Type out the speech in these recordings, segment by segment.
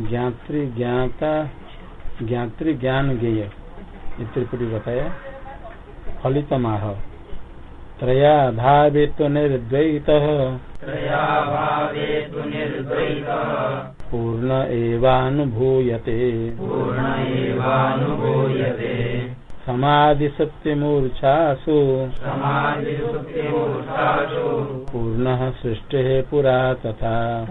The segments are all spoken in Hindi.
ज्ञात्री ज्ञाता ज्ञात्री ज्ञान गेय त्रिपुटी बताया। फलित माह त्रया भावे तो निर्द्वैत। पूर्ण एवानुभूयते। समाधि सत्य मूर्छासु पूर्ण सृष्टि पुरा तथा।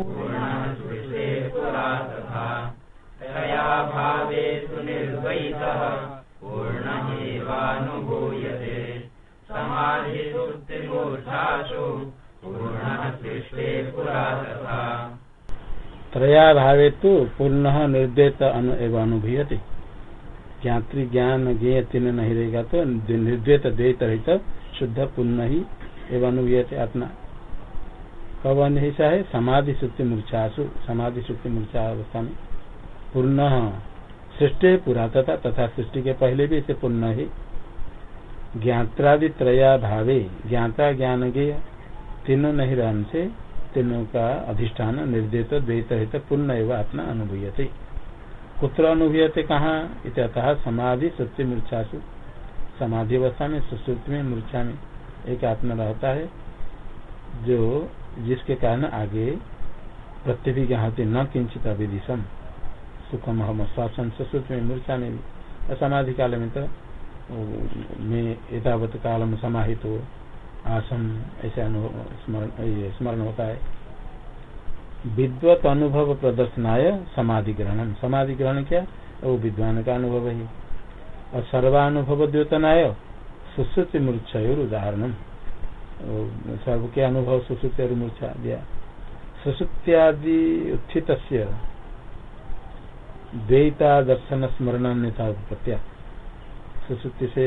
त्रया भावे तो पूर्ण निर्देत एवं अनुभूयते। ज्ञात्री ज्ञान ज्ञेय तीन नहीं रहेगा तो निर्द्वैत द्वैत रहित शुद्ध पुण्य ही एवं अनुभूयते आत्मा। कब ऐसा है? समाधि सुक्ति मूर्छासु समाधि सुक्ति मूर्छा अवस्था में। पूर्ण। सृष्टि पुरातता तथा तथा सृष्टि के पहले भी इसे पूर्ण ही। ज्ञात्रादि त्रया भावे, ज्ञाता ज्ञान ज्ञेय तीनों नहीं रहने से तीनों का अधिष्ठान निर्देत द्वैत हित, पूर्ण एवं आत्मा अनुभूयते। कुत्र अनुभूयते कहाँ? इतः समाधि सत्य मूर्छासु। समाधि अवस्था में सुश्रुति में, मूर्छा में एक आत्मा रहता है, जो जिसके कारण आगे होती न किंचित अविदिशम। सुखम हम श्वासन सुश्रुति में मूर्छा में भी काल में तो में एतावत काल में समाहित हो आसन ऐसे स्मरण होता है विद्वत अनुभव प्रदर्शनाय समाधि ग्रहण समाधि ग्रहण क्या? वो विद्वान का अनुभव है और सर्वानुभव द्योतनाय सुश्रुति मूर्छा उदाहरण सर्व के अनुभव सुश्रुति और मूर्छा दिया। सुश्रुत्यादि उत्थित द्वैता दर्शन स्मरण अन्यता प्रत्या सुश्रुति से,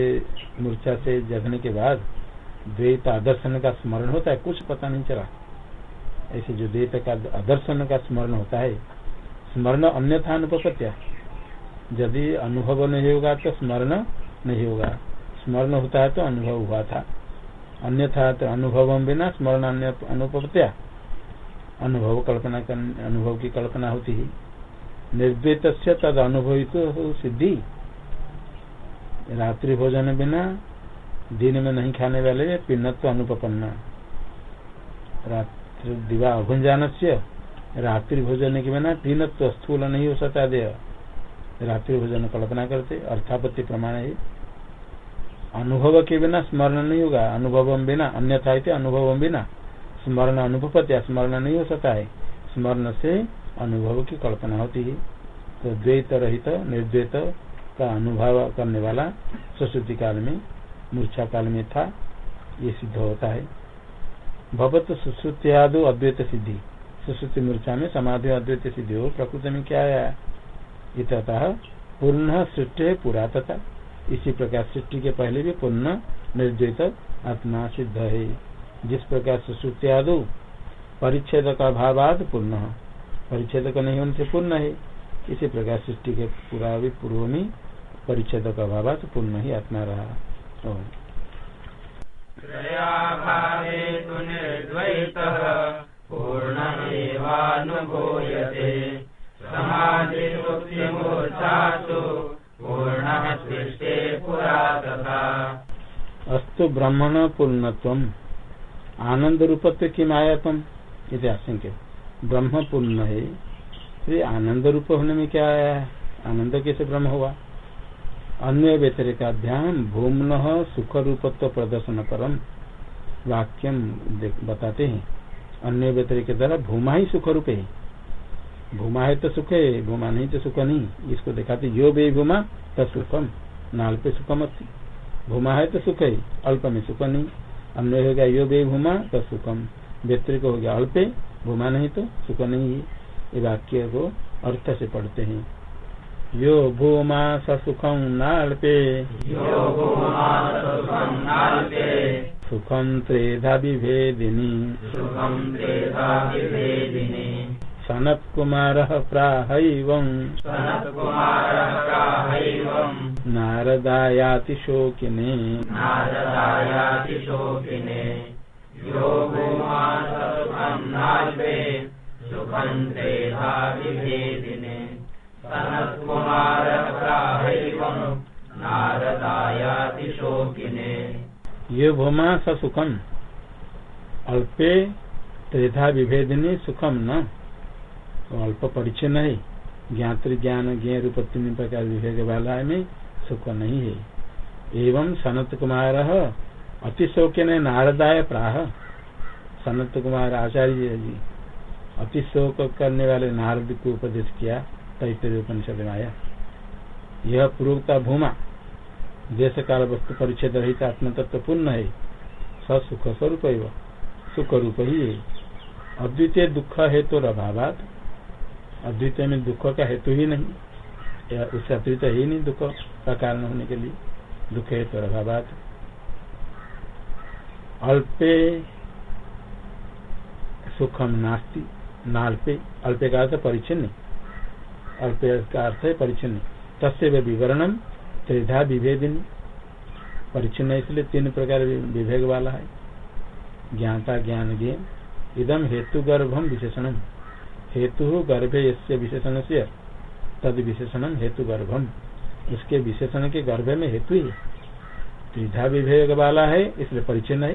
मूर्छा से जगने के बाद द्वैत आदर्शन का स्मरण होता है, कुछ पता नहीं चला। ऐसे जो द्वैत का आदर्शन का स्मरण होता है, स्मरण अन्यथा अनुपत्या यदि अनुभव नहीं होगा तो स्मरण नहीं होगा। स्मरण होता है तो अनुभव हुआ था। अन्यथा तो अनुभव बिना स्मरण अनुपत्या अनुभव कल्पना अनुभव की कल्पना होती है। निर्द्वैत तद अनुभवित तो सिद्धि। रात्रि भोजन बिना, दिन में नहीं खाने वाले पिन्नत्व अनुपन्ना रात्रि दिवा अभुंजान से रात्रि भोजन के बिना पिन्नत्व स्थूल नहीं हो सकता देह। रात्रि भोजन कल्पना करते, अर्थापत्ति प्रमाण है। अनुभव के बिना स्मरण नहीं होगा। अनुभव बिना, अन्यथा अनुभव बिना। स्मरण अनुपत्या स्मरण नहीं हो सकता है। स्मरण से अनुभव की कल्पना होती है। तो द्वैत रहित निर्द्वैत का अनुभव करने वाला सरस्वती काल में, मूर्छा काल में था, ये सिद्ध होता है। भगवत सुश्रुत्यादो अद्वैत सिद्धि। सुश्रुति मूर्छा में समाधि अद्वैत सिद्धि हो, प्रकृति में क्या आया? इतः पूर्ण सृष्टि है पूरा तथा इसी प्रकार सृष्टि के पहले भी पूर्ण, निर्द्वैत, आत्मा सिद्ध है। जिस प्रकार सुश्रुत्यादो परिच्छेद का भावाद पूर्ण परिच्छेद का नहीं होने से पूर्ण है। इसी प्रकार सृष्टि के पूरा भी पूर्व में परिच्छेद का भावाद पूर्ण ही आत्मा रहा अस्तु ब्रह्मण पूर्णत्व आनंद रूपत्व की मायातम इति आशंक्य ब्रह्म पूर्ण है फिर आनंद रूप होने में क्या आया है? आनंद कैसे ब्रह्म हुआ? अन्य व्यतिरिकाभ्याम भूमन सुख रूपत्व प्रदर्शन परम वाक्यम बताते हैं। अन्य व्यतिरिक द्वारा भूमा ही सुख रूप है। भूमा है तो सुख है, भूमा नहीं तो सुख नहीं। इसको दिखाते यो बे भूमा तो सुखम, नाल पे सुखम भूमा है तो सुख है, अल्प में सुख नहीं। अन्य हो गया यो बे भूमा तो सुखम। व्यतिरिक हो गया अल्पे भूमा नहीं तो सुख नहीं है ये वाक्य को अर्थ से पढ़ते हैं। यो भूमा स सुखम नाल्पे। सुखम त्रेधा विभेदिनी सनत कुमार प्राहैव। नारदायाति शोकिने ये भूमा स सुखम अल्पे त्रेधा विभेदिनी सुखम न तो अल्प परिचय है ज्ञात्र ज्ञान ज्ञ रूप तीन प्रकार विभेद वाला में सुख नहीं है। एवं सनत कुमार अतिशोक ने नारदाय प्राह। सनत कुमार आचार्य जी अतिशोक करने वाले नारद को उपदेश किया, तैतरीय उपनिषद में आया। यह पूर्वता भूमा। देश काल वस्तु परिच्छेद रहित आत्म तत्व पूर्ण है। स सुख स्वरूप सुख रूप ही है। अद्वितीय दुख हेतु अभाव अद्वितीय में दुख का हेतु ही नहीं। उससे अतिरिक्त ही नहीं दुख का कारण होने के लिए। दुख हेतु अभाव अल्पे सुखम नास्ती, नाल्पे, अल्पे का अर्थ परिचिन्न अल्पे का अर्थ है परिचिन्न तस्य विवरणम त्रिधा विभेदिनी। परिचिन इसलिए तीन प्रकार विभेद वाला है। ज्ञाता ज्ञान ज्ञ इदम हेतु गर्भम विशेषण। हेतु गर्भे यसे विशेषण से तद विशेषण हेतु गर्भम उसके विशेषण के गर्भ में हेतु ही। त्रिधा विभेद वाला है, इसलिए परिचिन है।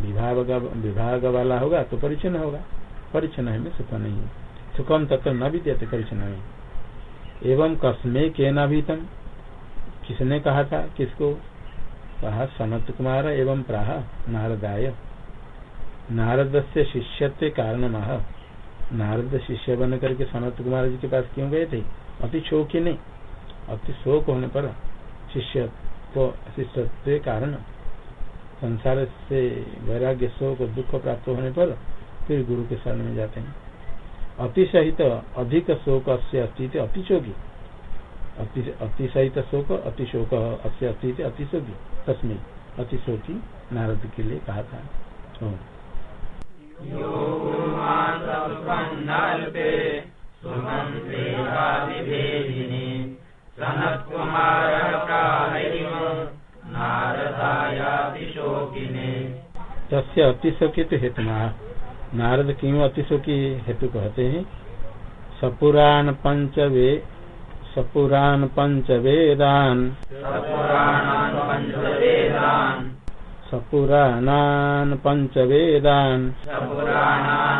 विभाग विभाग वाला होगा तो परिचिन होगा। परिचिन है में सुख नहीं है। सुखम तत्व न भी देते परिचिन एवं कस्मे के नाभीतम किसने कहा था? किसको? कहा, सनत कुमार एवं प्राह नारदाय। नारद से शिष्य कारण मह नारद शिष्य बन करके सनत कुमार जी के पास क्यों गए थे? अति शोक ही नहीं अति शोक होने पर शिष्य तो कारण संसार से वैराग्य, शोक दुख प्राप्त होने पर फिर गुरु के शरण में जाते हैं। अतिशहित अधिक शोक अस्य अस्तित्व अतिशोकी। अतिशयित शोक अतिशोक अस्य अति अतिशोकी। तस्में अतिशोकी नारद के लिए कहा था। तस्य अतिशोकी तो हेतु नारद क्यों अतिशोकी हेतु कहते हैं? सपुराण पंचवे सपुराण पंच वेदान सपुराणान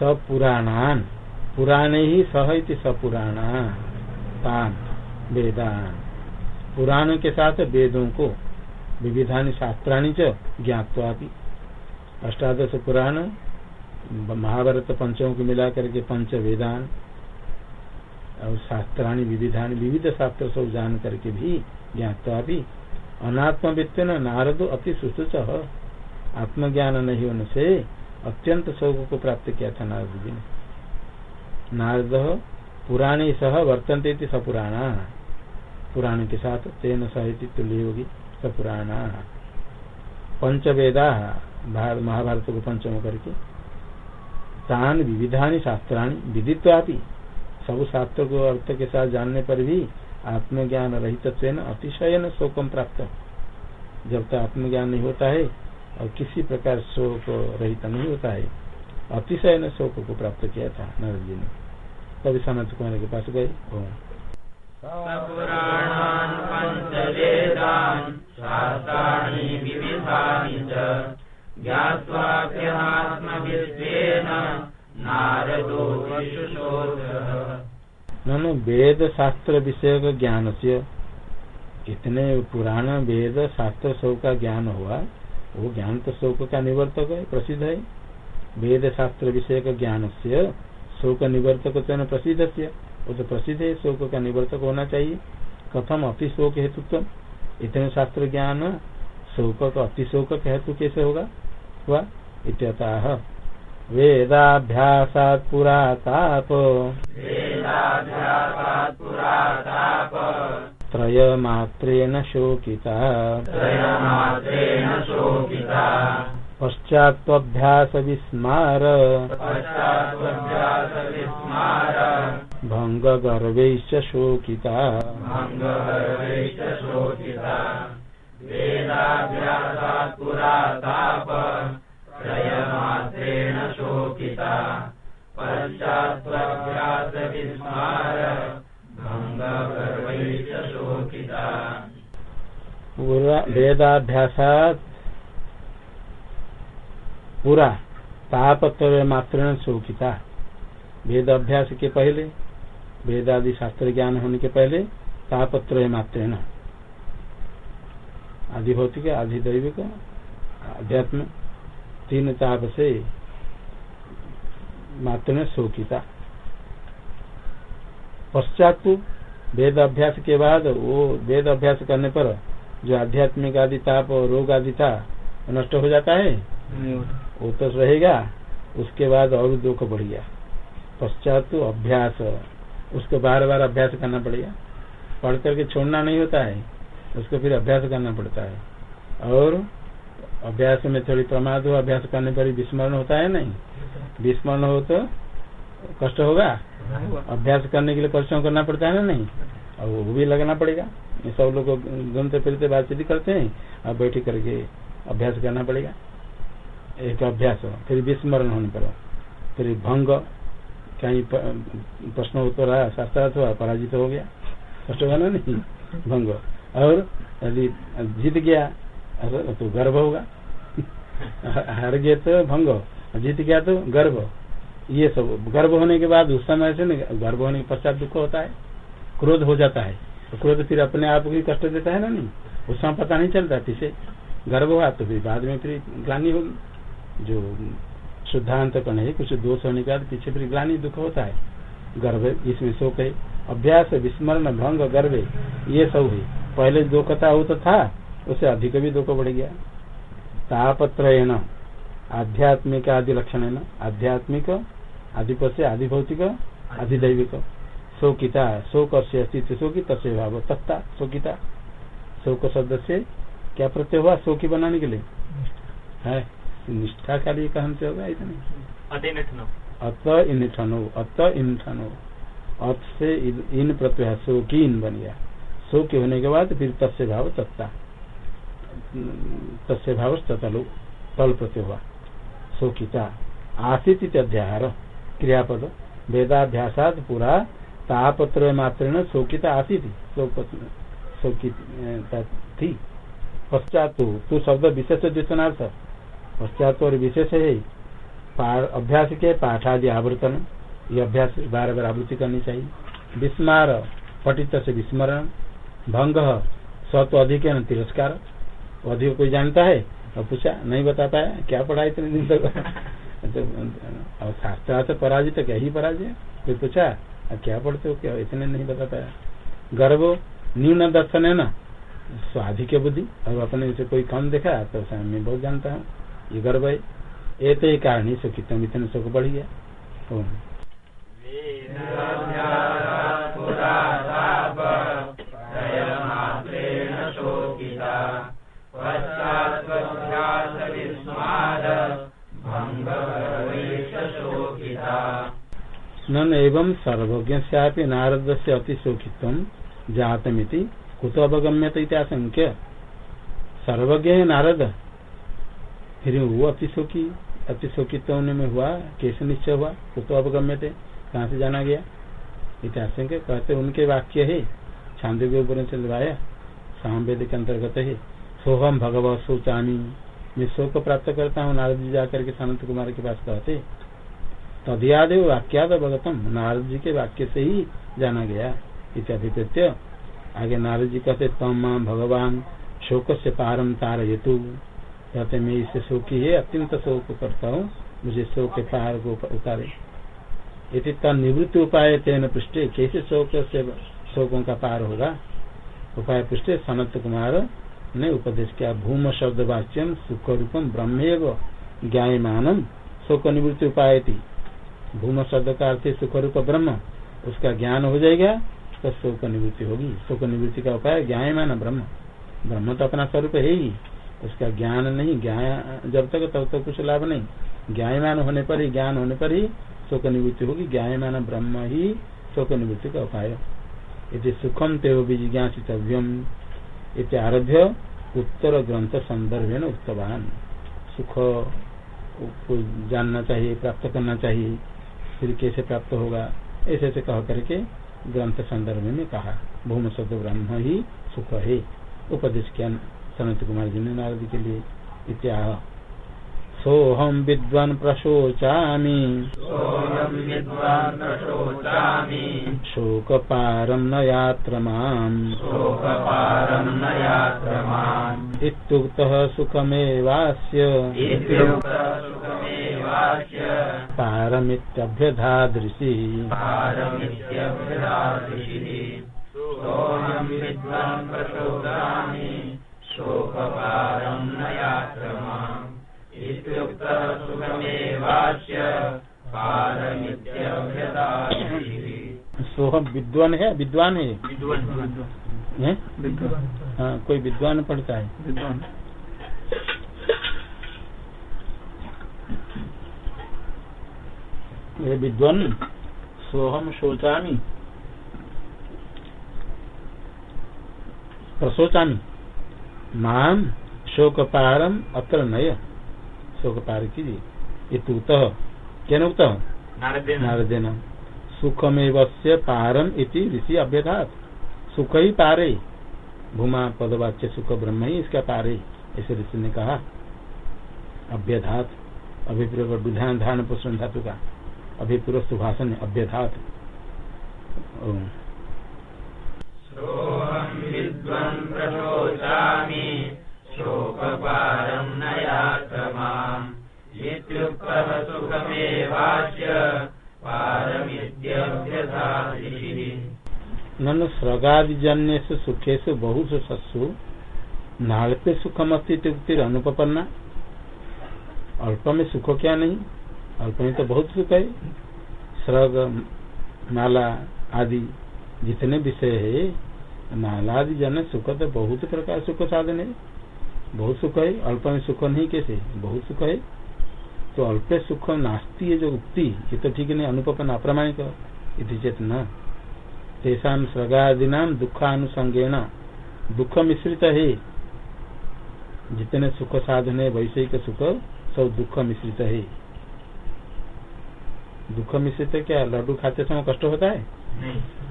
सपुराणान। पुराणे ही सह इति सपुराणा तान। वेदान। पुराण के साथ वेदों को विविधानि शास्त्राणी च ज्ञातवापि अष्टादश पुराण, महाभारत पंचों को मिला करके पंच वेदान, और शास्त्राणी विविधान, विविध शास्त्र सब जान करके भी ज्ञातवा भी अनात्मवित्त नारद अति सुसुच। आत्मज्ञान नहीं होने से अत्यंत शोक को प्राप्त किया था नारद जी ने। नारद पुराणी सह वर्तनते सपुराणा। पुराण के साथ तेन सहित तुल्य होगी सपुराणा। पंचवेदा महाभारत को पंचम करके तान विविधानि शास्त्राणी विदित्वापि। सब शास्त्र को अर्थ के साथ जानने पर भी आत्मज्ञान रहित अतिशयन शोकम प्राप्त। जब तक आत्मज्ञान नहीं होता है और किसी प्रकार शोक रहित नहीं होता है। अतिशय ने शोक को प्राप्त किया था नरद जी ने। तभी सनत कुमार के पास गए। ननु वेद शास्त्र विषय ज्ञान से इतने पुराण वेद शास्त्र सब का ज्ञान हुआ। वो ज्ञान तो शोक का निवर्तक है, प्रसिद्ध है। वेद शास्त्र विषय का ज्ञान से शोक निवर्तक प्रसिद्ध से वो तो प्रसिद्ध है शोक का निवर्तक होना चाहिए। कथम अति अतिशोक हेतुत्व इतने शास्त्र ज्ञान शोक का अतिशोक हेतु कैसे होगा? हुआ इत्यतः वेदाभ्यासात् पुरा ताप त्रयमात्रेण शोकिता। पश्चात्भ्यास विस्मार भंग गर्भैश्च शोकिता। शोकिता। पश्चात्भ्यास विस्मार पूरा तापत्र मात्र शोकिता। वेद अभ्यास के पहले, वेदादि शास्त्र ज्ञान होने के पहले तापत्र मात्र न आदि भौतिक, आदि दैविक, अध्यात्म, तीन ताप से मात्र शोकिता। पश्चात वेद अभ्यास के बाद वो वेद अभ्यास करने पर जो आध्यात्मिक आदि ताप और रोग आदि था नष्ट हो जाता है? वो तो रहेगा उसके बाद और दुख बढ़ गया। पश्चात अभ्यास उसको बार बार अभ्यास करना पड़ेगा पढ़ करके छोड़ना नहीं होता है उसको फिर अभ्यास करना पड़ता है। और अभ्यास में थोड़ी प्रमाद हो अभ्यास करने पर विस्मरण होता है नहीं? विस्मरण हो तो कष्ट होगा? अभ्यास करने के लिए परिश्रम करना पड़ता है ना नहीं? और वो भी लगना पड़ेगा। सब लोग घूमते फिरते बातचीत करते हैं और बैठ करके अभ्यास करना पड़ेगा। एक अभ्यास फिर विस्मरण होने पर फिर भंग, कहीं प्रश्न उत्तर रहा शास्त्रार्थ हुआ पराजित हो गया। कष्ट होगा ना नहीं? भंग। और यदि जीत गया तो गर्व होगा। हार गया तो भंग, जीत गया तो गर्व। ये सब गर्भ होने के बाद उस समय से गर्भ होने के पश्चात दुख होता है। क्रोध हो जाता है। तो क्रोध फिर अपने आप को कष्ट देता है ना नहीं? उस समय पता नहीं चलता पीछे गर्भ हुआ तो फिर बाद में फिर ग्लानी होगी। जो शुद्धांत कण है, कुछ दोष होने के बाद पीछे फिर ग्लानी दुख होता है। गर्भ, इसमें शोक है, अभ्यास, विस्मरण, भंग गर्व ये सब है। पहले दुख था वो तो था, उससे अधिक भी दुख बढ़ गया। तापत्र आध्यात्मिक आदि लक्षण है ना? आध्यात्मिक आदि भौतिक अधिदैविक शोकिता शोक से अस्तित्व शोकी तस्य भाव तत्ता शोकिता। शोक शब्द से क्या प्रत्यय हुआ? शोकी बनाने के लिए? है? निष्ठा का लिए कहन से होगा इतने। अत इन ठनो अत इन ठनो अत से इन प्रत्यय शोकीन बन गया। शोक होने के बाद फिर तस्य भाव तत्ता। तस्य भाव तल प्रत्यय हुआ। शोकिता। आसित अध्याहार क्रियापद। वेदाभ्यासात पूरा तापत्र मात्र शोकित आती थी शोकित थी। पश्चात तो शब्द विशेष द्वितनार्थ पश्चात और विशेष है। अभ्यास के पाठादि आवर्तन ये अभ्यास बार बार आवृत्ति करनी चाहिए। विस्मार पठित से विस्मरण। भंग सत्व अधिक है तिरस्कार। अधिक कोई जानता है? और पूछा, नहीं बता पाया? क्या पढ़ा इतने दिन तक? तो और शास्त्रार्थ पराजित क्या ही पराजय? कोई पूछा? क्या पढ़ते हो? क्या इतने नहीं बता पाया गर्व, न्यून दर्शन है ना? स्वाधिक बुद्धि। अब अपने से कोई कम देखा तो मैं बहुत जानता हूँ। ये गर्व है। ये तो कारण ही सुखित इतने सुख बढ़ गया। नन एवं सर्वज्ञ से नारद से अतिशोखित्व जातमिति कुत अवगम्यत इत्याशंक्य सर्वज्ञ है नारद फिर वो अतिशोकी अतिशोकित होने में हुआ कैसे निश्चय हुआ, कुतो अवगम्य थे कहाँ से जाना गया? इतिहासंख्य कहते उनके वाक्य है छांद के ऊपर सामवेद के अंतर्गत है। सोहम भगवत सोचामी मैं शोक प्राप्त करता हूँ, नारद जी जाकर के सनत कुमार के पास कहते तदियाद वाक्याद अवगतम नारद जी के वाक्य से ही जाना गया। इत्याभिकृत्य आगे नारद जी कहते, तम भगवान शोक से पारम तार हेतु कहते, मैं इससे शोकी है, अत्यंत शोक करता हूँ। मुझे शोक के पार को उतारे। यदि निवृत्ति उपाय तेन पृष्ठे, कैसे शोक से, शोकों का पार होगा? उपाय पृष्ठे, सनत कुमार ने उपदेश किया, भूम शब्द वाच्यम सुख रूपम ब्रह्मेव ज्ञायमानम शोक निवृत्ति उपाय थी भूम शब्द का अर्थ सुख रूप ब्रह्म। उसका ज्ञान हो जाएगा तो शोक निवृत्ति होगी। शोक निवृत्ति का उपाय ज्ञान माना ब्रह्म। ब्रह्म तो अपना स्वरूप है ही। उसका ज्ञान नहीं ज्ञान जब तक, तब तक कुछ लाभ नहीं। ज्ञायमान होने पर ही, ज्ञान होने पर ही शोक निवृत्ति होगी। ज्ञायमान ब्रह्म ही शोक निवृत्ति का उपाय। यदि सुखम तेव जिज्ञासितव्यम इत आरभ्य उत्तर ग्रंथ संदर्भ उत्तवान सुख को जानना चाहिए, प्राप्त करना चाहिए। फिर कैसे प्राप्त होगा? ऐसे ऐसे कह करके ग्रंथ संदर्भ में कहा। भूम शब्द ब्रह्म ही सुख है। उपदेश किया सनत कुमार जी ने नारद के लिए इत्याह। सोहम विद्वान प्रशोचा शोक पारम न यात्र सुखमेवास्य। पारमित्यभ्यधादृशी। शोकपारं सोहम विद्वान है? विद्वान है है? हाँ कोई विद्वान पढ़ता है? विद्वान। ये विद्वान सोहम शोचामी। प्रशोचामी माम शोक पारम अत्र नय। शोक पार कीजिए इतुत क्या उक्त? नारदेन। सुखमेव पारम इति ऋषि अभ्यधात। सुख ही पारे। भूमा पदवाच्य सुख ब्रह्म ही इसका पारे ऐसे ऋषि ने कहा। अभ्यधात। अभिप्रेक विधान धारण पोषण धातु का सुभाषण शोकपारं नयाक्रमाम् इत्युक्तः सुखमेवास्य ननु स्रगादिजन्य सुखेशु बहु सत्सु नाड़ते सुखम अस्तित्व अनुपन्ना अल्प में सुख क्या नहीं? अल्प में तो बहुत सुख है। स्रग नाला आदि जितने विषय है, नाला आदि जन सुख तो बहुत प्रकार सुख साधन है। बहुत सुख है, अल्प में सुख नहीं कैसे? बहुत सुख है। तो अल्प सुख नास्ती है जो उक्ति, ये तो ठीक नहीं अनुपन अप्रमाणिक, इति चेत न। दुख मिश्रित है। जितने सुख साधन है, वैषयिक सुख, सब दुख मिश्रित है। दुख मिश्रित क्या? लड्डू खाते समय कष्ट होता है?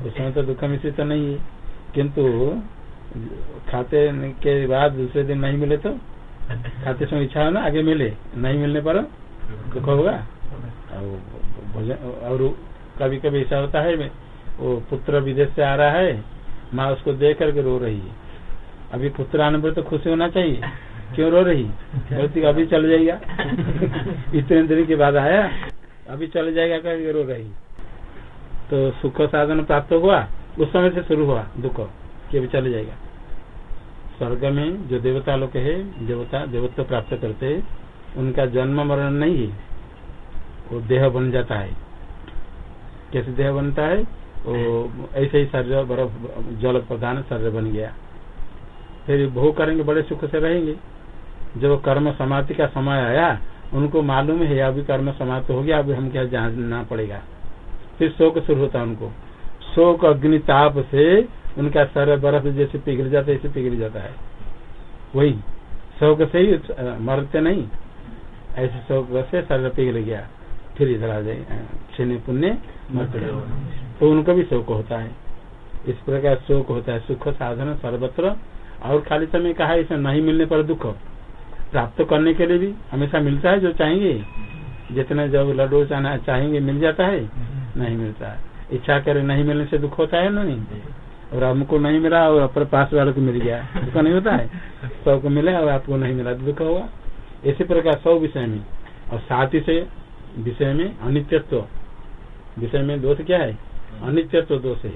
उस समय तो दुख मिश्रित नहीं है। किंतु खाते के बाद दूसरे दिन नहीं मिले तो? खाते समय इच्छा है ना आगे मिले। नहीं मिलने पर दुख होगा? और कभी कभी ऐसा होता है वो पुत्र विदेश से आ रहा है माँ उसको देख करके रो रही है। अभी पुत्र आने पर तो खुशी होना चाहिए। क्यों रो रही? बोलती अभी चल जाएगा इतने दिन के बाद आया। अभी चले जाएगा करके रो रही तो सुख साधन प्राप्त हुआ, उस समय से शुरू हुआ दुख, कि अभी चल जाएगा। स्वर्ग में जो देवता लोग है, देवता, देवत्व प्राप्त करते उनका जन्म मरण नहीं है, वो देह बन जाता है। कैसे देह बनता है? वो ऐसे ही शरीर, बर्फ़, जल प्रधान शरीर बन गया। फिर भोग करेंगे, बड़े सुख से रहेंगे। जब कर्म समाप्ति का समय आया उनको मालूम है, अभी कर्म समाप्त हो गया, अभी हम क्या जानना पड़ेगा। फिर शोक शुरू होता उनको। शोक, अग्नि, ताप से उनका सर बर्फ़ जैसे पिघल जाता है पिघल जाता है। वही, शोक से ही मरते नहीं। ऐसे शोक से शरीर पिघल गया, फिर इधर आ जाए क्षण पुण्य मरते तो उनको भी शोक होता है। इस प्रकार शोक होता है, सुख साधन सर्वत्र। और खाली समय कहा इसे नहीं मिलने पर दुख। प्राप्त करने के लिए भी हमेशा मिलता है जो चाहेंगे। जितने जब लड्डू चाहना चाहेंगे, मिल जाता है? नहीं मिलता है। इच्छा करे नहीं मिलने से दुख होता है नहीं? और हमको नहीं मिला, और अपने पास वाले को मिल गया। दुख नहीं होता है? सबको मिले और आपको नहीं मिला तो दुख होगा। इसी प्रकार सब विषय में। और साथ ही से विषय में अनित्यत्व। विषय में दोष क्या है? अनित्यत्व दोष है।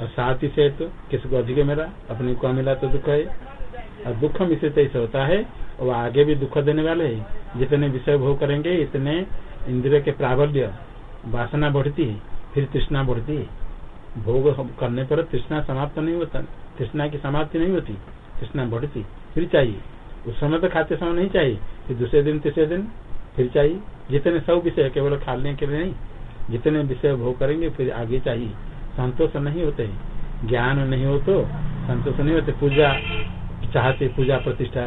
और साथ ही से तो किसी को अधिक मिला, अपने को मिला तो दुख है। और दुख मिश्रित ऐसे होता है और आगे भी दुख देने वाले है जितने विषय भोग करेंगे, इतने इंद्रिय के प्राबल्य, वासना बढ़ती है फिर तृष्णा बढ़ती। है भोग करने पर तृष्णा समाप्त नहीं होता, तृष्णा की समाप्ति नहीं होती, तृष्णा बढ़ती, फिर चाहिए। उस समय तो खाते समय नहीं चाहिए, फिर दूसरे दिन, तीसरे दिन, फिर चाहिए। जितने सब विषय केवल खाने के लिए नहीं, जितने विषय भोग करेंगे, फिर आगे चाहिए। संतोष नहीं होते, ज्ञान नहीं हो तो संतोष नहीं होते। पूजा, चाहते पूजा प्रतिष्ठा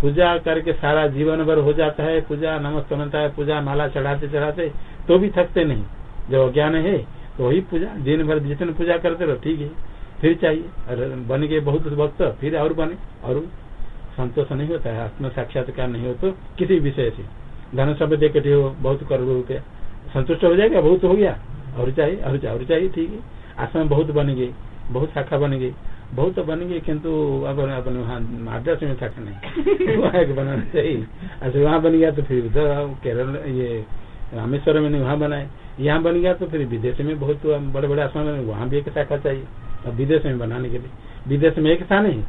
पूजा करके सारा जीवन भर हो जाता है, पूजा नमस्त बनता है, पूजा माला चढ़ाते चढ़ाते तो भी थकते नहीं। जब अज्ञान है तो वही पूजा, दिन भर जितने पूजा करते रहो, ठीक है। फिर चाहिए बन गए बहुत भक्त, फिर और बने, और संतोष नहीं होता है, आत्म साक्षात्कार नहीं हो तो किसी विषय से। धन सब देखते हो, बहुत करोड़ रुपया। संतुष्ट हो जाएगा, बहुत हो गया। और चाहिए और चाहिए और चाहिए, ठीक है। आश्रम बहुत बन गए बहुत शाखा बन गई बहुत बन गए किन्तु अपन अपन वहाँ आदर्श में शाखा नहीं। वहाँ एक बनाना चाहिए अच्छा वहाँ बन गया तो फिर उधर केरल ये रामेश्वर में नहीं वहाँ बनाए। यहाँ बन गया तो फिर विदेश में बहुत बड़े बड़े आश्रम में वहाँ भी एक शाखा चाहिए। अब विदेश में बनाने के लिए। विदेश में एक था नहीं।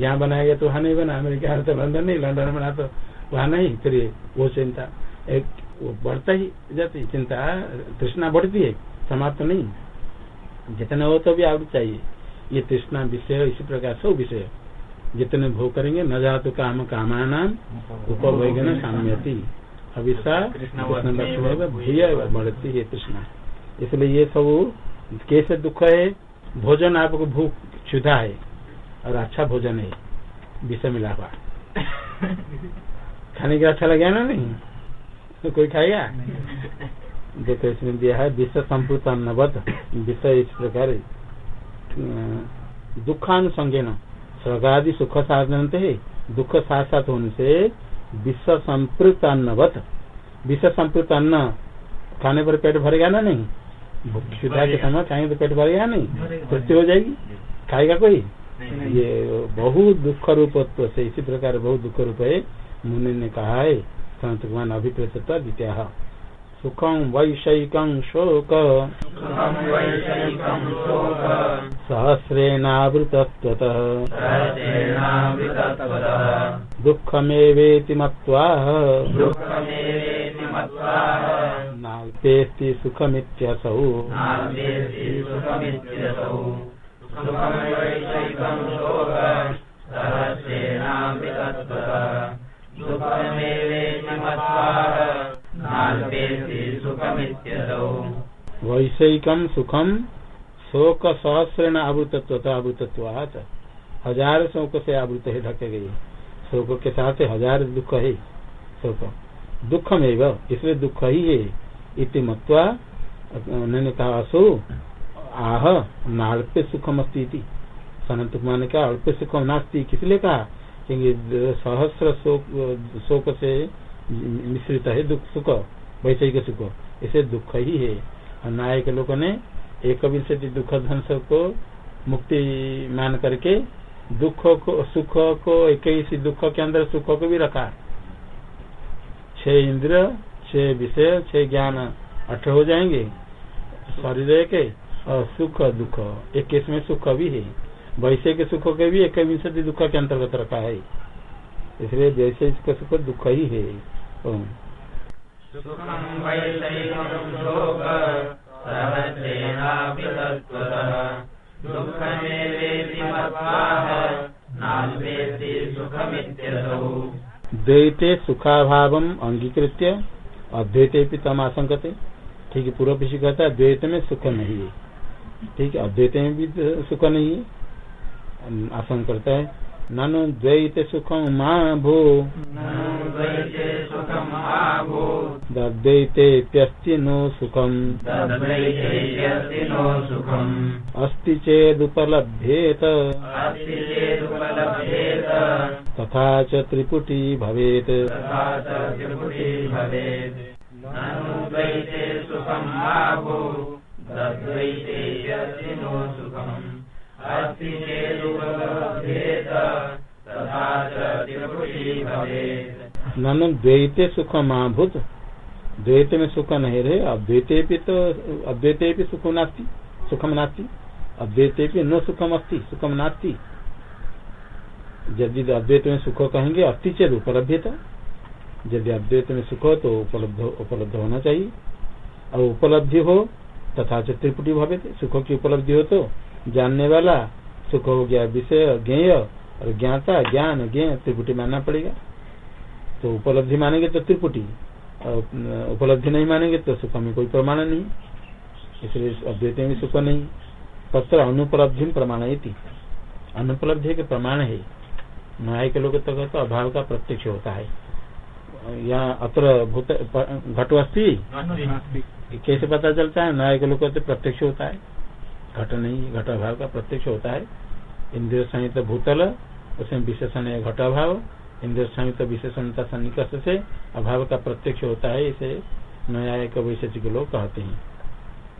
यहाँ बनाया गया तो वहाँ नहीं बना। अमेरिका तो लंदन नहीं लंदन में बना तो वहाँ नहीं। फिर वो चिंता। एक वो बढ़ता ही जाती चिंता तृष्णा बढ़ती है। समाप्त नहीं। जितना हो तो भी और चाहिए। ये तृष्णा विषय इसी प्रकार सब विषय। जितने भोग करेंगे न जा तो काम कामाना उपभोगन साम्यति। भूय बढ़ती है तृष्णा। इसलिए ये सब कैसे दुख है? भोजन आपको भूख क्षुधा है और अच्छा भोजन है विषय मिला हुआ खाने का अच्छा लगे ना नहीं? तो कोई खाएगा? देखो इसमें दिया है विश्व संपूत अन्नवत विषय इस प्रकार दुखानुसंगेन, स्वर्गादि सुख साधन है दुख साथ साथ होने से विश्व संपृत अन्नवत विश्व संपृत अन्न खाने पर पेट भरेगा ना नहीं? क्षुधा के समय खाएँगे तो पेट भरेगा नहीं? तृप्ति हो जाएगी? खाएगा कोई? ये बहुत दुख रूपत्व से, इसी प्रकार बहुत दुख रूप है, मुनि ने कहा है, संत भगवान अभिप्रेत द्वितीय। सुखम वैषयिकं शोक। सहस्रेणावृतस्ततः दुःखमेवेति मत्वा नाल्पेऽस्ति सुखमित्यसौ। वैषयिकम सुखम शोक सहस्रेण आवृतत्व आवृतत्वात। हज़ार शोक से आवृत है ढके गई शोक के साथ हज़ार दुख है। शोक। दुख में इसलिए दुख ही है। इति मत्वा उन्होंने कहा असो आह, नाल्पे सुखम अस्ती सनत कुमार ने कहा, अल्प सुखम नास्ती। किसलिए कहा? क्योंकि सहस्र शोक शोक से मिश्रित है दुख, सुख वैसे ही सुख। इसे दुख ही है। और नायक लोगों ने एक विंशति दुख ध्वंस को मुक्ति मान करके दुख को सुख को इक्कीस दुख के अंदर सुख को भी रखा। छह इंद्र, छह विषय, छह ज्ञान अठ हो जाएँगे। शरीर के और सुख दुख। इक्कीस में सुख भी है। वैसे के सुख के भी एक विंशति दुख के अंतर्गत रखा है। इसलिए वैसे सुख दुख ही है। द्वैते सुखाभाव अंगीकृत्य अद्वैते भी तम आशंकते ठीक पूर्व पीछे कहता है, द्वैत में सुख नहीं है। ठीक है, अद्वैत में भी सुख नहीं है। आशंक करता है। ननु द्वैत सुखम माँ भो दद्वैतेप्यस्ति नो सुखम। अस्ति चेदुपलभ्येत तथा च त्रिपुटी भवेत्। नन द्वैते सुख महाभूत द्वैत में सुख नहीं रहे अद्वैते भी तो अद्वैते भी सुख नास्ती, सुखम नास्ती। अद्वैते भी न सुखम अस्ति, सुखम नास्ती। यदि अद्वैत में सुख कहेंगे, अस्थि चेद उपलब्ध यदि अद्वैत में सुख तो उपलब्ध उपलब्ध होना चाहिए। और उपलब्धि हो, तथा से त्रिपुटी भवे सुख की उपलब्धि हो तो जानने वाला सुख हो गया विषय ज्ञेय और ज्ञाता ज्ञान ज्ञ त्रिपुटी मानना पड़ेगा। तो उपलब्धि मानेंगे तो त्रिपुटी और उपलब्धि नहीं मानेंगे तो सुख में कोई प्रमाण नहीं। इसलिए अद्वैत में सुख नहीं। तत्र अनुपलब्धि प्रमाण अनुपलब्धि के प्रमाण है। न्याय के लोग तो, तो अभाव का प्रत्यक्ष होता है। यहाँ अत्र भूत घटवस्ती कैसे पता चलता है? न्याय के लोग तो प्रत्यक्ष होता है। घट नहीं, घट अभाव का प्रत्यक्ष होता है। इंद्रिय संहित भूतल उसमें विशेषण है घट अभाव। इंद्रिय संहित विशेषणता सन्निकर्ष से अभाव का प्रत्यक्ष होता है, इसे न्यायिक वैशेषिक लोग कहते हैं।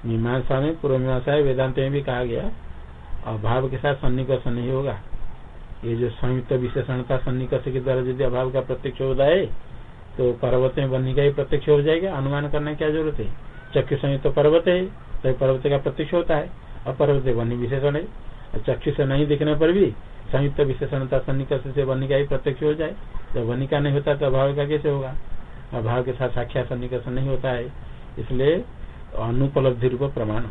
मीमांसा में पूर्व मीमांसा है, वेदांत में भी कहा गया, अभाव के साथ सन्निकर्ष नहीं होगा। ये जो संयुक्त विशेषणता सन्निकर्ष के द्वारा यदि अभाव का प्रत्यक्ष होता है तो पर्वत में बनने का ही प्रत्यक्ष हो जाएगा। अनुमान करने की क्या ज़रूरत है? चक्षु संयुक्त पर्वत है तो पर्वत का प्रत्यक्ष होता है। और पर्वत बनी विशेषण है। चक्षु से नहीं दिखने पर भी संयुक्त विशेषणता सन्निकर्ष से बनी का ही प्रत्यक्ष हो जाए। जब बनी का नहीं होता तो अभाव का कैसे होगा? अभाव के साथ साक्षात सन्निकर्ष नहीं होता है। इसलिए अनुपलब्धि रूप प्रमाण।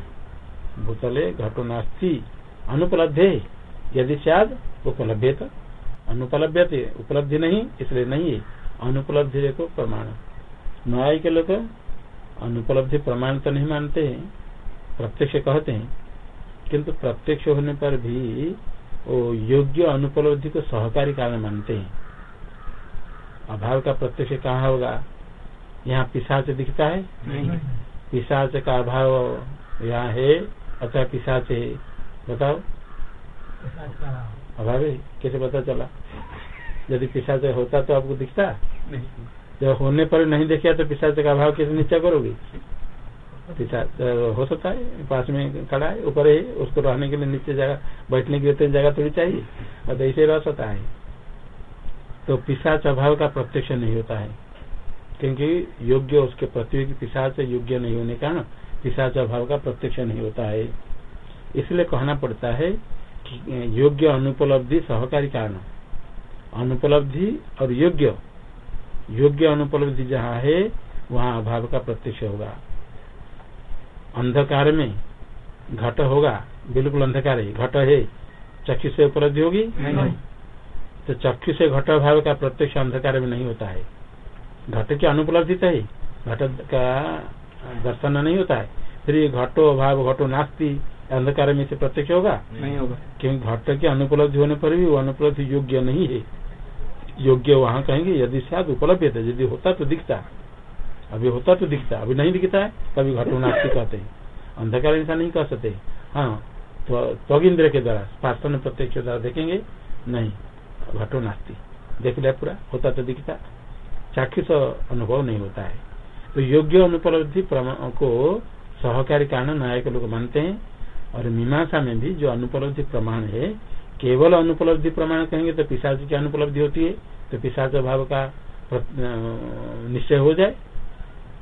भूतले घटो नास्ती अनुपलब्धे। यदि शायद उपलब्ध तो अनुपलब्ध उपलब्धि नहीं, इसलिए नहीं है। अनुपलब्धि को प्रमाण। न्याय के लोग अनुपलब्धि प्रमाण तो नहीं मानते हैं। प्रत्यक्ष कहते हैं। किंतु प्रत्यक्ष होने पर भी वो योग्य अनुपलब्धि को सहकारी कारण मानते हैं। अभाव का प्रत्यक्ष कहाँ होगा? यहाँ पिशाच दिखता है? पिशाच का अभाव यहाँ है अच्छा पिशाच है। बताओ। अभाव। है? कैसे पता चला? यदि पिशाच होता तो आपको दिखता? नहीं। जब होने पर नहीं देखा तो पिशाच का अभाव कैसे नीचा करोगे? हो सकता है, पास में खड़ा है, ऊपर है, उसको रहने के लिए नीचे जगह, बैठने के लिए जगह थोड़ी चाहिए, और ऐसे रह सकता है। तो पिशाच अभाव का प्रत्यक्ष नहीं होता है, क्योंकि योग्य उसके प्रतियोगी पिशाच योग्य नहीं होने का पिशाच अभाव का प्रत्यक्ष नहीं होता है। इसलिए कहना पड़ता है कि योग्य अनुपलब्धि सहकारी कारण। अनुपलब्धि और योग्य योग्य अनुपलब्धि जहाँ है, वहाँ अभाव का प्रत्यक्ष होगा। अंधकार में घट होगा बिल्कुल अंधकार है। घट है चक्षु से उपलब्धि होगी? नहीं। तो चक्षु से घट अभाव का प्रत्यक्ष अंधकार में नहीं होता है। घट की अनुपलब्धि तो है घट का दर्शन नहीं होता है। फिर ये घटो अभाव घटो नास्ती अंधकार में से प्रत्यक्ष होगा? नहीं। होगा। क्योंकि घट की अनुपलब्धि होने पर भी वो अनुपलब्धि योग्य नहीं है। योग्य वहाँ कहेंगे यदि शायद उपलब्ध है यदि होता तो दिखता। अभी होता तो दिखता अभी नहीं दिखता है, कभी घटो नास्ती कहते हैं। अंधकार ऐसा नहीं कह सकते। हाँ तो त्वग इंद्र के द्वारा स्पार्शन प्रत्यक्ष द्वारा देखेंगे, नहीं घटो नास्ती देख लिया पूरा, होता तो दिखता, चाक्षुष अनुभव नहीं होता है। तो योग्य अनुपलब्धि को सहकारी कारण नायक लोग मानते हैं, और मीमांसा में भी जो अनुपलब्धि प्रमाण है, केवल अनुपलब्धि प्रमाण कहेंगे तो पिशाच की अनुपलब्धि होती है तो पिशाच भाव का निश्चय हो जाए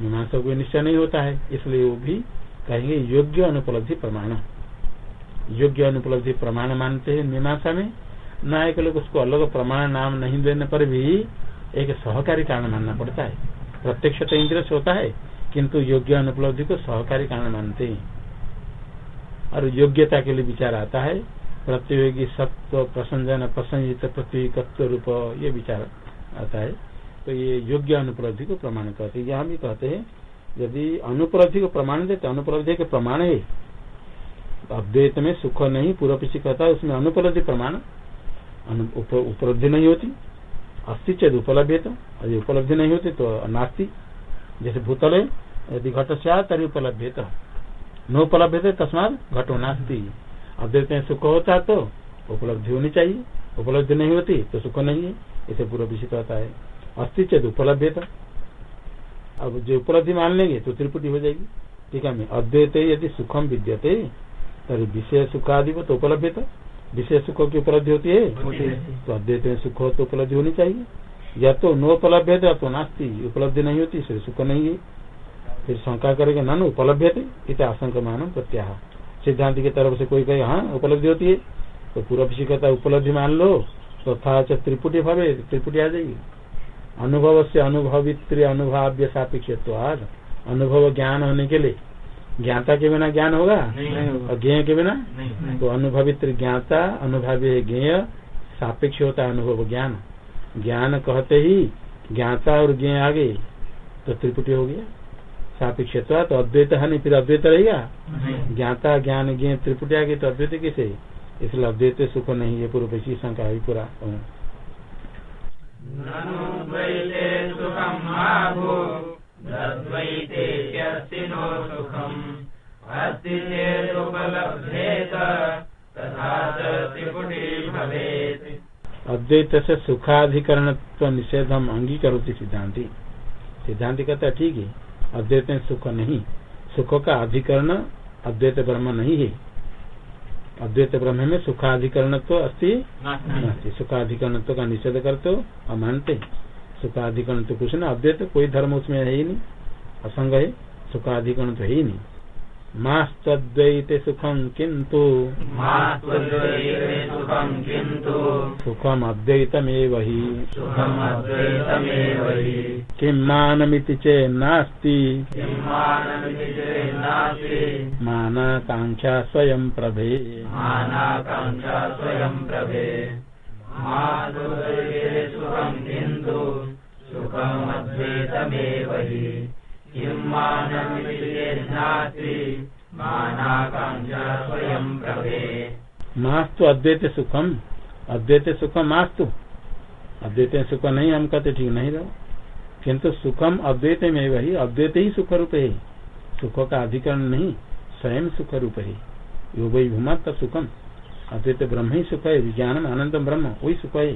मीमांसा को निश्चय नहीं होता है, इसलिए वो भी कहेंगे योग्य अनुपलब्धि प्रमाण। योग्य अनुपलब्धि प्रमाण मानते हैं मीमांसा में। नायक लोग उसको अलग प्रमाण नाम नहीं देने पर भी एक सहकारी कारण मानना पड़ता है। प्रत्यक्ष तो इंद्रिय होता है, किंतु योग्य अनुपलब्धि को सहकारी कारण मानते हैं। और योग्यता के लिए विचार आता है, प्रतियोगी सत्व, प्रसंजन, प्रसंजित प्रतियोगित्व रूप, ये विचार आता है। तो ये योग्य अनुपलब्धि को प्रमाण कहते हैं। यहाँ भी कहते हैं, यदि अनुपलब्धि को प्रमाण देते अनुपलब्धि के प्रमाण है। अद्वैत में सुख नहीं, पूरा पीछे कहता है, उसमें अनुपलब्धि प्रमाण उपलब्धि नहीं होती। अस्थि चेद उपलब्ध यदि उपलब्धि नहीं होती तो नास्ती जैसे भूतल है, यदि घट से तरी उपलब्ध नोपलब्ध तस्मात घटो नास्ती। अद्वैत में सुख होता तो उपलब्धि होनी चाहिए। उपलब्धि नहीं होती तो सुख नहीं है, इसे पूरा विषय कहता है। अस्थि चेत उपलब्ध अब जो उपलब्धि मान लेंगे तो त्रिपुटी हो जाएगी। ठीक है अद्वैत यदि सुखम विद्यते तरी विषय सुख आदि तो उपलब्ध विषय सुख की उपलब्धि होती है? तो अद्वैत में सुख हो तो उपलब्धि होनी चाहिए। या तो नोपलब्ध है तो नास्ती। उपलब्धि नहीं होती इसलिए सुख नहीं है। फिर शंका करेगा न उपलब्ध थे इत आशंक मान प्रत्याह सिद्धांत की तरफ़ से कोई कहे हाँ उपलब्धि होती है। तो पूरा कहता उपलब्धि मान लो। तो था त्रिपुटी भावे त्रिपुटी आ जाएगी। अनुभव से अनुभवित्र अनुभाव्य सापेक्ष अनुभव ज्ञान होने के लिए। ज्ञाता के बिना ज्ञान होगा? और ज्ञ के बिना? तो अनुभवित्र ज्ञाता अनुभव्य ज्ञेय सापेक्ष होता है अनुभव ज्ञान। ज्ञान कहते ही ज्ञाता और ज्ञ आगे तो त्रिपुटी हो गया। सापेक्ष तो अद्वैत है नहीं फिर अद्वैत रहेगा? ज्ञाता ज्ञान ज्ञ त्रिपुटी आगे तो अद्वैत कैसे? इसलिए अद्वैत सुख नहीं है पूर्व शंका हुई पूरा। अद्वैत से सुखाधिकरण निषेध हम अंगीकरोती सिद्धांति सिद्धांति कहता ठीक है अद्वैत में सुख नहीं। सुख का अधिकरण अद्वैत ब्रह्म नहीं है। अद्वैत ब्रह्म में सुखाधिकरण तो अस्थि सुखाधिकरण तो का निषेध करते हो और मानते सुखाधिकरण तो कुछ ना अद्वैत कोई धर्म उसमें है ही नहीं। असंग है। सुखाधिकरण तो है ही नहीं। मास्त्वद्वैते सुखम किंतु सुखम अद्वैतमेव हि। किं मानमिति चेन्नास्ति मानाकांक्षा स्वयं प्रभे। सुखमद्वैतमेव हि। मास्तु, अद्वैत सुखम। अद्वैत सुखम मास्तु। अद्वैत सुख नहीं, हम कहते ठीक नहीं रहो। किंतु सुखम अद्वैत में वही, अद्वैत ही सुख रूप है। सुख का अधिकरण नहीं, स्वयं सुख रूप है। यो वही भूमा तब सुखम। अद्वैत ब्रह्म ही सुख है विज्ञान आनंद ब्रह्म, वही सुख है।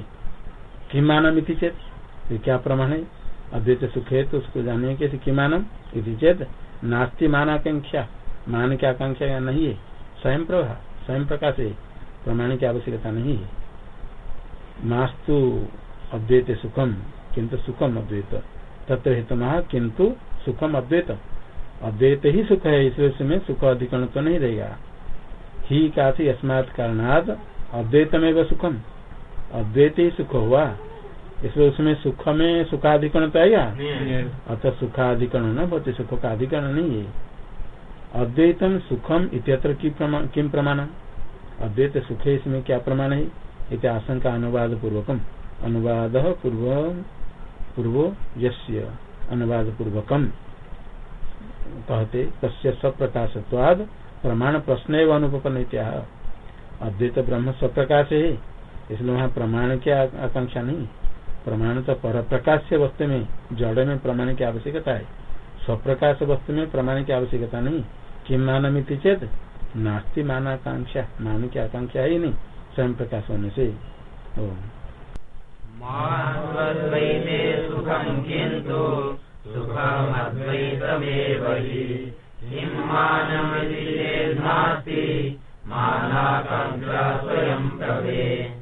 कि मानम चेत क्या प्रमाण है? अद्वैत सुख है तो उसको जानने के किमानम यदि चेत नास्ती मानाकांक्षा। मान की आकांक्षा नहीं है। स्वयं प्रभा, स्वयं प्रकाश है प्रमाण की आवश्यकता नहीं है। मास्तु अद्वैत सुखम, किंतु सुखम अद्वैत। तत्व हेतु महा किंतु सुखम अद्वैत। अद्वैत ही सुख है इसलिए में सुख अधिकरण तो नहीं रहेगा। ही का थी अस्मात् कारणाद अद्वैतमेव सुखम। अद्वैत ही सुख हुआ। इसलिए उसमें सुख में सुखाधिकरण तो आएगा अतः सुखाधिकरण न बहुत सुख का अधिकरण नहीं है। अद्वैतम सुखम इत्यत्र किम प्रमाण अद्वैत सुख इसमें क्या प्रमाण है? इत आशंका अनुवाद पूर्वकम अनुवाद पूर्व पूर्व यस्य अनुवाद पूर्वकम कहते तस्य सप्रकाशत्वाद प्रमाण प्रश्न एवं अनुपन्न अद्वैत ब्रह्म स्वप्रकाश है इसलिए वहाँ प्रमाण की आकांक्षा नहीं। प्रमाण तो पर प्रकाश वस्तु में, जड़ में प्रमाण की आवश्यकता है। स्वप्रकाश वस्तु में प्रमाण की आवश्यकता नहीं। किम मानमिति चेत? नास्ती मानाकांक्षा, मान की आकांक्षा ही नहीं, स्वयं प्रकाश होने से। स्वयं